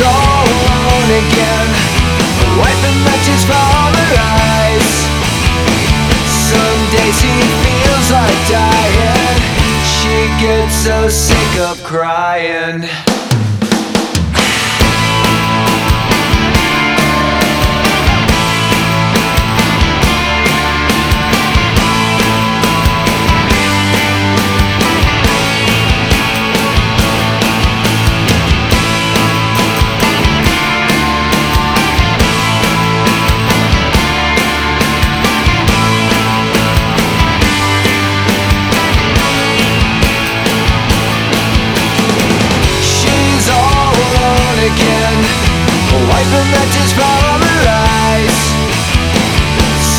Alone again, matches her eyes. Some days he feels like dying. She gets so sick of crying.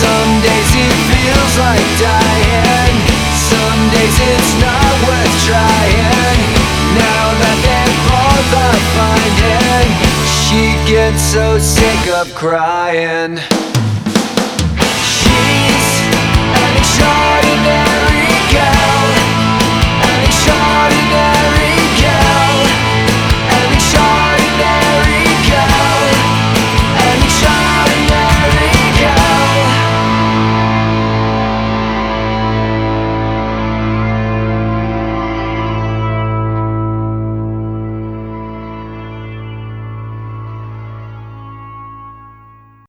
Some days it feels like dying, some days it's not worth trying. Now that they both finding, she gets so sick of crying.